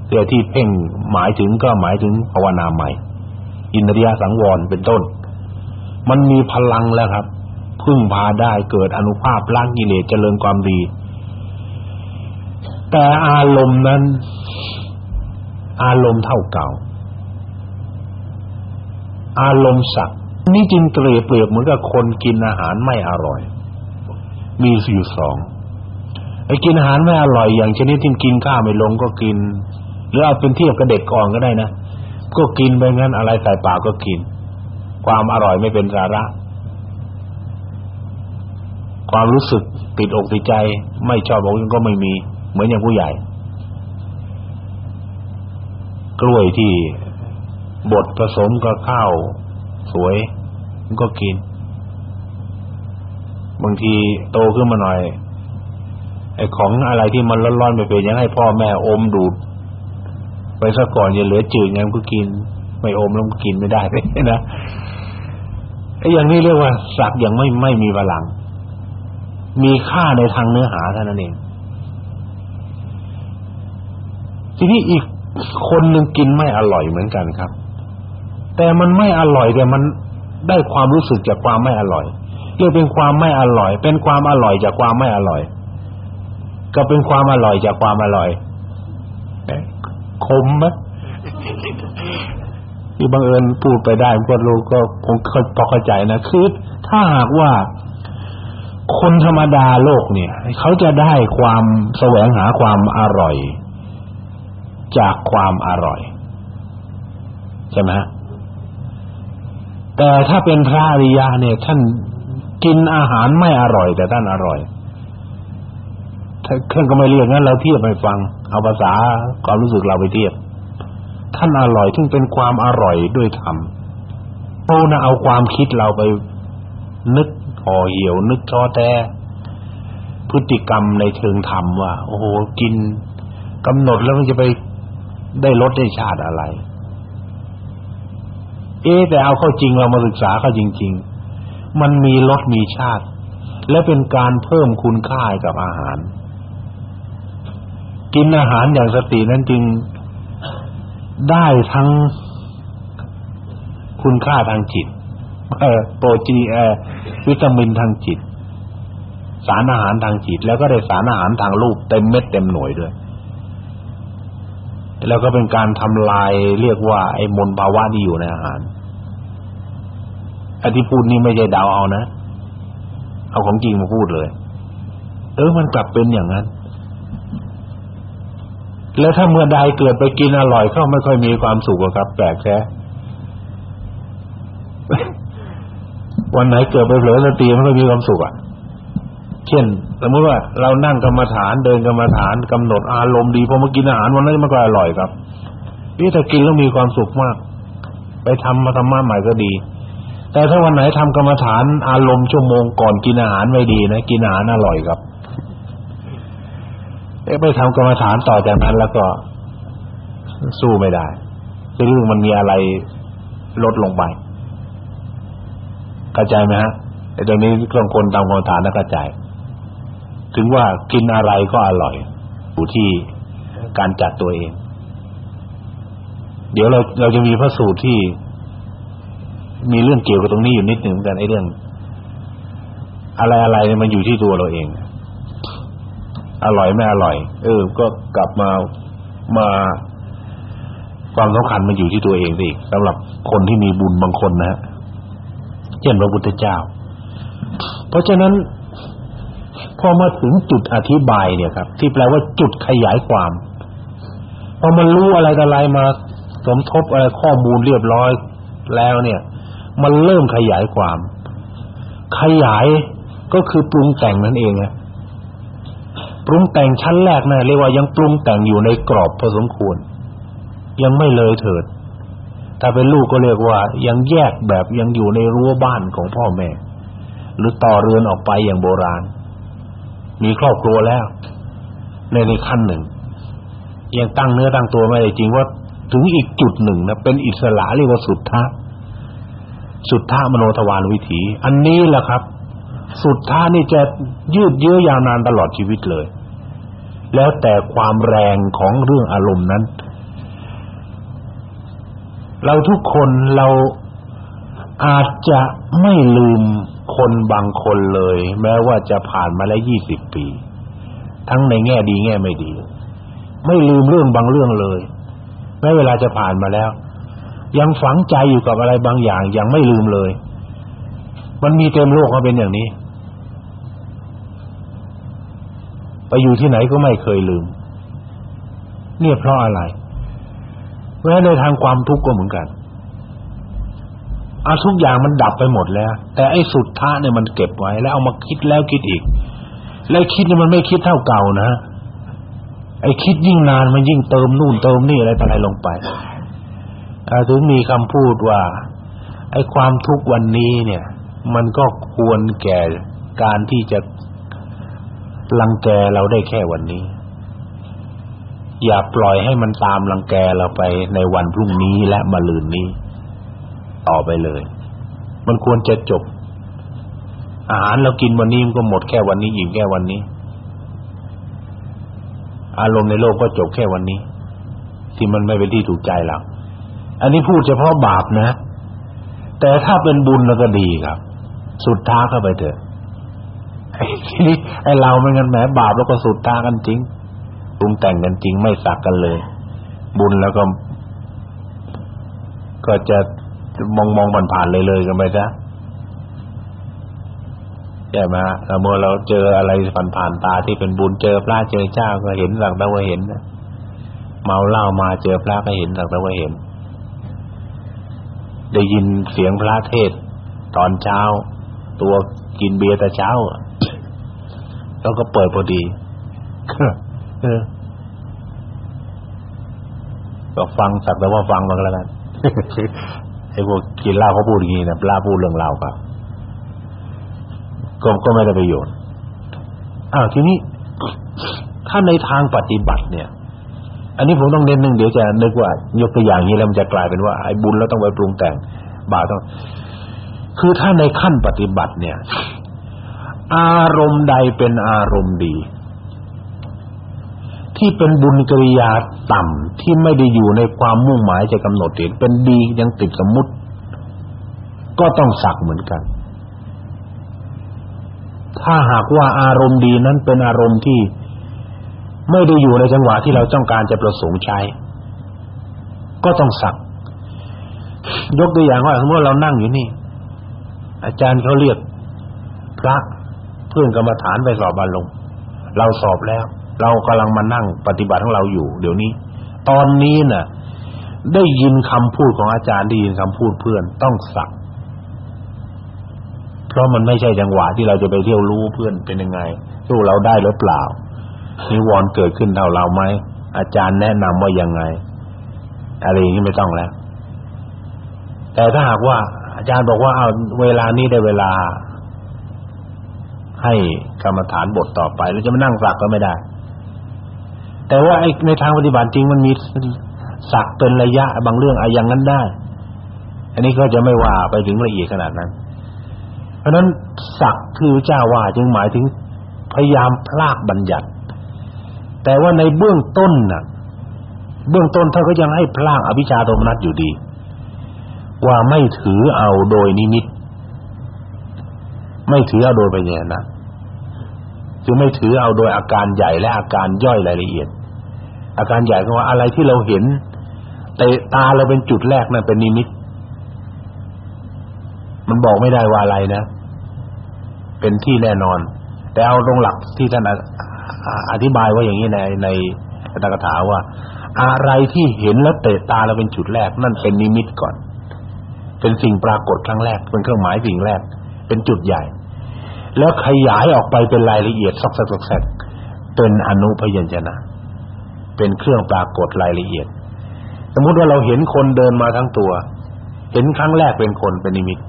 แต่ที่เพ่งหมายถึงก็หมายถึงภาวนาใหม่ อินทรียสังวรเป็นต้น มันมีพลังแล้วครับ พึ่งพาได้เกิดอนุภาพล้างกิเลสเจริญความดี แต่อารมณ์นั้น อารมณ์เท่าเก่า อารมณ์สักนี่จึงเปรียบเปรียบเหมือนกับคนกินอาหารไม่อร่อย มีอยู่สอง ไอ้กินอาหารไม่อร่อยอย่างชนิดที่กินข้าวไม่ลงก็กิน หรือเอาเป็นเทียบกับเด็กก่อนก็ได้นะ ก็กินไปงั้นอะไรใส่ปากก็กิน ความอร่อยไม่เป็นสาระ ความรู้สึกติดอกติดใจ ไม่ชอบอกยังก็ไม่มี เหมือนอย่างผู้ใหญ่ กล้วยที่บดผสมกับข้าวสวยก็กิน บางทีโตขึ้นมาหน่อย ไอ้ของอะไรที่มันร้อนๆไปเป็นยังให้พ่อแม่อมดูดไปซะก่อนอย่าเหลือจืดงั้นก็กิน ไม่อมแล้วกินไม่ได้เลยนะไอ้อย่างนี้เรียกว่าสักอย่างไม่ไม่มีพลัง มีค่าในทางเนื้อหาเท่านั้นเอง ทีนี้อีกคนหนึ่งกินไม่อร่อยเหมือนกันครับ แต่มันไม่อร่อยแต่มันได้ความรู้สึกจากความไม่อร่อยเรียกเป็นความไม่อร่อย เป็นความอร่อยจากความไม่อร่อย ก็เป็นความอร่อยจากความอร่อยคมไหมที่บังเอิญพูดไปได้ก็รู้ก็คงพอเข้าใจนะคือถ้าหากว่าคนธรรมดาโลกเนี่ยเขาจะได้ความแสวงหาความอร่อย จากความอร่อยใช่ไหมแต่ถ้าเป็นพระอริยะเนี่ยท่านกินอาหารไม่อร่อย แต่ท่านอร่อย ท่านก็ไม่เรียกงั้นเราเทียบให้ฟัง เอาภาษาความรู้สึกเราไปเทียบ ท่านอร่อยซึ่งเป็นความอร่อยด้วยธรรมเรานะเอาความคิดเราไปนึกห่อเหี่ยว นึกท้อแท้พฤติกรรมในเชิงธรรมว่า โอ้โหกินกำหนดแล้วมันจะไปได้รสได้ชาติอะไร เอ๊แต่เอาเข้าจริงเรามาศึกษาเข้าจริง ๆ มันมีรสมีชาติ และเป็นการเพิ่มคุณค่ากับอาหาร กินอาหารอย่างสตินั้นจึงได้ทั้งคุณค่าทางจิต เอ่อโปรตีนเอ่อวิตามินทางจิต สารอาหารทางจิต แล้วก็ได้สารอาหารทางรูปเต็มเม็ดเต็มหน่วยด้วย แล้วก็เป็นการทำลายเรียกว่าไอ้มลภาวะที่อยู่ในอาหารอธิพูดนี่ไม่ใช่ดาวเอานะ เอาของจริงมาพูดเลย เออมันกลับเป็นอย่างนั้น แล้วถ้าเมื่อใดเกิดไปกินอร่อยเข้าไม่ค่อยมีความสุขครับแปลกแท้วันไหนเกิดไปเผลอสติไม่ค่อยมีความสุขอะ เช่น สมมติว่าเรานั่งกรรมฐานเดินกรรมฐานกำหนดอารมณ์ดีพอมากินอาหารวันนั้นมันก็อร่อยครับนี่ถ้ากินแล้วมีความสุขมาก ไปทำมาทำมาใหม่ก็ดี แต่ถ้าวันไหนทำกรรมฐานอารมณ์ชั่วโมงก่อนกินอาหารไม่ดีนะกินอาหารอร่อยครับ ไปทำกรรมฐานต่อจากนั้นแล้วก็สู้ไม่ได้คือเรื่องมันมีอะไรลดลงไปเข้าใจไหมฮะไอ้ตรงนี้เครื่องคนตามกรรมฐานนะเข้าใจถึงว่ากินอะไรก็อร่อยอยู่ที่การจัดตัวเอง เดี๋ยวเราเราจะมีพระสูตรที่ มีเรื่องเกี่ยวกับตรงนี้อยู่นิดหนึ่งเหมือนกันไอ้เรื่อง อะไรอะไรเนี่ยมันอยู่ที่ตัวเราเอง อร่อยไม่อร่อย เออ ก็กลับมามาความสำคัญมันอยู่ที่ตัวเองสิสำหรับคนที่มีบุญบางคนนะเช่นพระพุทธเจ้า เพราะฉะนั้น พอมาถึงจุดอธิบายเนี่ยครับ ที่แปลว่าจุดขยายความพอมันรู้อะไรอะไรมาสมทบอะไรข้อมูลเรียบร้อยแล้วเนี่ย มันเริ่มขยายความ ขยายก็คือปรุงแต่งนั่นเองอะ ปรุงแต่งชั้นแรกนะเรียกว่ายังปรุงแต่งอยู่ในกรอบพอสมควร ยังไม่เลยเถิด ถ้าเป็นลูกก็เรียกว่า ยังแยกแบบยังอยู่ในรั้วบ้านของพ่อแม่ หรือต่อเรือนออกไปอย่างโบราณ มีครอบครัวแล้ว ในในขั้นหนึ่ง ยังตั้งเนื้อตั้งตัวไม่ได้จริงว่าถึงอีกจุดหนึ่งนะเป็นอิสระเรียกว่าสุดท้าสุดท้ามโนทวารวิถี อันนี้แหละครับ สุดท้านี่จะยืดเยื้อยาวนานตลอดชีวิตเลย แล้วแต่ความแรงของเรื่องอารมณ์นั้น เราทุกคนเราอาจจะไม่ลืมคนบางคนเลย แม้ว่าจะผ่านมาแล้วยี่สิบปี ทั้งในแง่ดีแง่ไม่ดี ไม่ลืมเรื่องบางเรื่องเลย แม้เวลาจะผ่านมาแล้ว ยังฝังใจอยู่กับอะไรบางอย่างยังไม่ลืมเลย มันมีเต็มโลกมาเป็นอย่างนี้ ไปอยู่ที่ไหนก็ไม่เคยลืม เนี่ยเพราะอะไรแม้ในทางความทุกข์ก็เหมือนกันอาทุกอย่างมันดับไปหมดแล้ว แต่ไอ้สุดท้าเนี่ยมันเก็บไว้ แล้วเอามาคิดแล้วคิดอีก แล้วคิดเนี่ยมันไม่คิดเท่าเก่านะไอ้คิดยิ่งนานมันยิ่งเติมนู่นเติมนี่อะไรต่ออะไรลงไปถึงมีคำพูดว่า ไอ้ความทุกข์วันนี้เนี่ย มันก็ควรแก่การที่จะ ลังแกเราได้แค่วันนี้ อย่าปล่อยให้มันตามลังแกเราไปในวันพรุ่งนี้และมะรืนนี้ ต่อไปเลย มันควรจะจบ อาหารเรากินวันนี้มันก็หมดแค่วันนี้อิ่มแค่วันนี้ อารมณ์ในโลกก็จบแค่วันนี้ ที่มันไม่เป็นที่ถูกใจเราอันนี้พูดเฉพาะบาปนะ แต่ถ้าเป็นบุญแล้วก็ดีครับ สุดท้าเข้าไปเถอะ ทีนี้ไอ้เราไม่งั้นแหมบาปแล้วก็สุดท้ากันจริงปรุงแต่งกันจริงไม่สักกันเลย บุญแล้วก็ ก็จะมองมองมันผ่านเลยเลยกันไปซะใช่ไหมแล้วเมื่อเราเจออะไรผ่านๆตาที่เป็นบุญเจอพระเจอเจ้าก็เห็นสักแต่ว่าเห็นเมาเหล้ามาเจอพระก็เห็นสักแต่ว่าเห็น ได้ยินเสียงพระเทศตอนเช้า ตัวกินเบียร์แต่เช้า แล้วก็เปิดพอดีก็ฟังสักแต่ว่าฟังมันแล้วกันไอ้พวกกินเหล้าเขาพูดอย่างนี้นะปลาพูดเรื่องเหล้าครับก็ก็ไม่ได้ประโยชน์อ้าวทีนี้ถ้าในทางปฏิบัติเนี่ย อันนี้ผมต้องเน้นหนึ่งเดี๋ยวจะนึกว่า ยกตัวอย่างนี้แล้วมันจะกลายเป็นว่าไอ้บุญแล้วต้องไปปรุงแต่งบาปต้อง คือถ้าในขั้นปฏิบัติเนี่ย อารมณ์ใดเป็นอารมณ์ดี ที่เป็นบุญกิริยาต่ำที่ไม่ได้อยู่ในความมุ่งหมายจะกำหนดเหตุเป็นดียังติดสมมุติ ก็ต้องสักเหมือนกัน ถ้าหากว่าอารมณ์ดีนั้นเป็นอารมณ์ที่ไม่ได้อยู่ในจังหวะที่เราต้องการจะประสงค์ใช้ ก็ต้องสัก ยกตัวอย่างว่าสมมติเรานั่งอยู่นี่ อาจารย์เขาเรียกพระ เพื่อนกรรมฐานไปสอบบาลง เราสอบแล้ว เรากำลังมานั่งปฏิบัติของเราอยู่ เดี๋ยวนี้ ตอนนี้น่ะ ได้ยินคำพูดของอาจารย์ได้ยินคำพูดเพื่อนต้องสัก เพราะมันไม่ใช่จังหวะที่เราจะไปเที่ยวรู้เพื่อนเป็นยังไงสู้เราได้หรือเปล่านิวรณ์เกิดขึ้นเท่าเราไหมอาจารย์แนะนำว่ายังไง อะไรอย่างนี้ไม่ต้องแล้ว แต่ถ้าหากว่า อาจารย์บอกว่าเอาเวลานี้ได้เวลา ให้กรรมฐานบทต่อไปเราจะมานั่งสักก็ไม่ได้ แต่ว่าไอ้ในทางปฏิบัติจริงมันมีสักเป็นระยะบางเรื่องอะอย่างนั้นได้ อันนี้ก็จะไม่ว่าไปถึงละเอียดขนาดนั้น เพราะนั้นศักคือเจ้าว่าจึงหมายถึงพยายามพลากบัญญัติ แต่ว่าในเบื้องต้นน่ะ เบื้องต้นท่านก็ยังให้พลากอภิชาโทมนัสอยู่ดี ว่าไม่ถือเอาโดยนิมิต ไม่ถือเอาโดยปัญญานะ คือไม่ถือเอาโดยอาการใหญ่และอาการย่อยรายละเอียด อาการใหญ่ก็ว่าอะไรที่เราเห็นแต่ตาเราเป็นจุดแรกนั่นเป็นนิมิต มันบอกไม่ได้ว่าอะไรนะ เป็นที่แน่นอน แต่เอาตรงหลักที่ท่านอธิบายว่าอย่างนี้ในในอัตถกถาว่า อะไรที่เห็นแล้วเตะตาเราเป็นจุดแรก นั่นเป็นนิมิตก่อน เป็นสิ่งปรากฏครั้งแรกเป็นเครื่องหมายสิ่งแรก เป็นจุดใหญ่ แล้วขยายออกไปเป็นรายละเอียดซอกแซกเป็นอนุพยัญชนะ เป็นเครื่องปรากฏรายละเอียด สมมุติว่าเราเห็นคนเดินมาทั้งตัว เห็นครั้งแรกเป็นคนเป็นนิมิต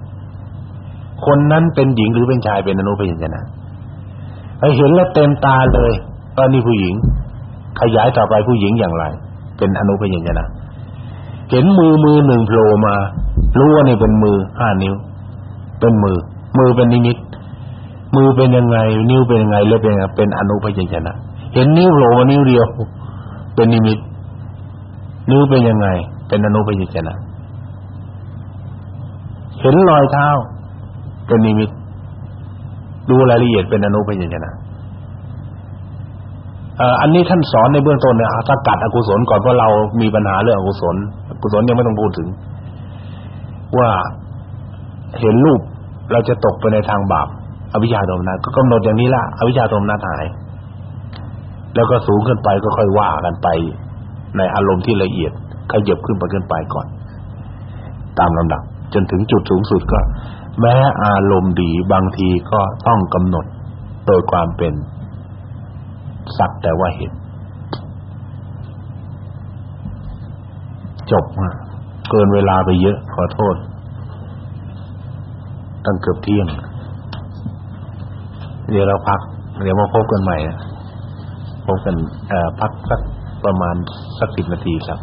คนนั้นเป็นหญิงหรือเป็นชายเป็นอนุพยัญชนะไปเห็นแล้วเต็มตาเลยว่านี่ผู้หญิง ขยายต่อไปผู้หญิงอย่างไร เป็นอนุพยัญชนะ เห็นมือมือหนึ่งโผล่มารู้ว่านี่เป็นมือห้านิ้ว เป็นมือ มือเป็นนิมิต มือเป็นยังไง นิ้วเป็นยังไงเล็บเป็นยังไงเป็นอนุพยัญชนะ เห็นนิ้วโผล่มานิ้วเดียวเป็นนิมิตนิ้วเป็นยังไง เป็นอนุพยัญชนะ เห็นรอยเท้าเป็นนิมิตดูรายละเอียดเป็นอนุพยัญชนะอันนี้ท่านสอนในเบื้องต้นเนี่ยสกัดอกุศลก่อนเพราะเรามีปัญหาเรื่องอกุศลอกุศลยังไม่ต้องพูดถึง ว่าเห็นรูปเราจะตกไปในทางบาป อวิชชาโทมนัสก็กำหนดอย่างนี้ละอวิชชาโทมนัสหาย แล้วก็สูงขึ้นไปก็ค่อยว่ากันไป ในอารมณ์ที่ละเอียดขยับขึ้นไปขึ้นไปก่อน ตามลำดับ จนถึงจุดสูงสุดก็ แม้อารมณ์ดีบางทีก็ต้องกำหนดโดยความเป็นสักแต่ว่าเห็นจบเกินเวลาไปเยอะ ขอโทษ ตั้งเกือบเที่ยง เดี๋ยวเราพัก เดี๋ยวมาพบกันใหม่พบกันพักสักประมาณสักสิบนาทีครับ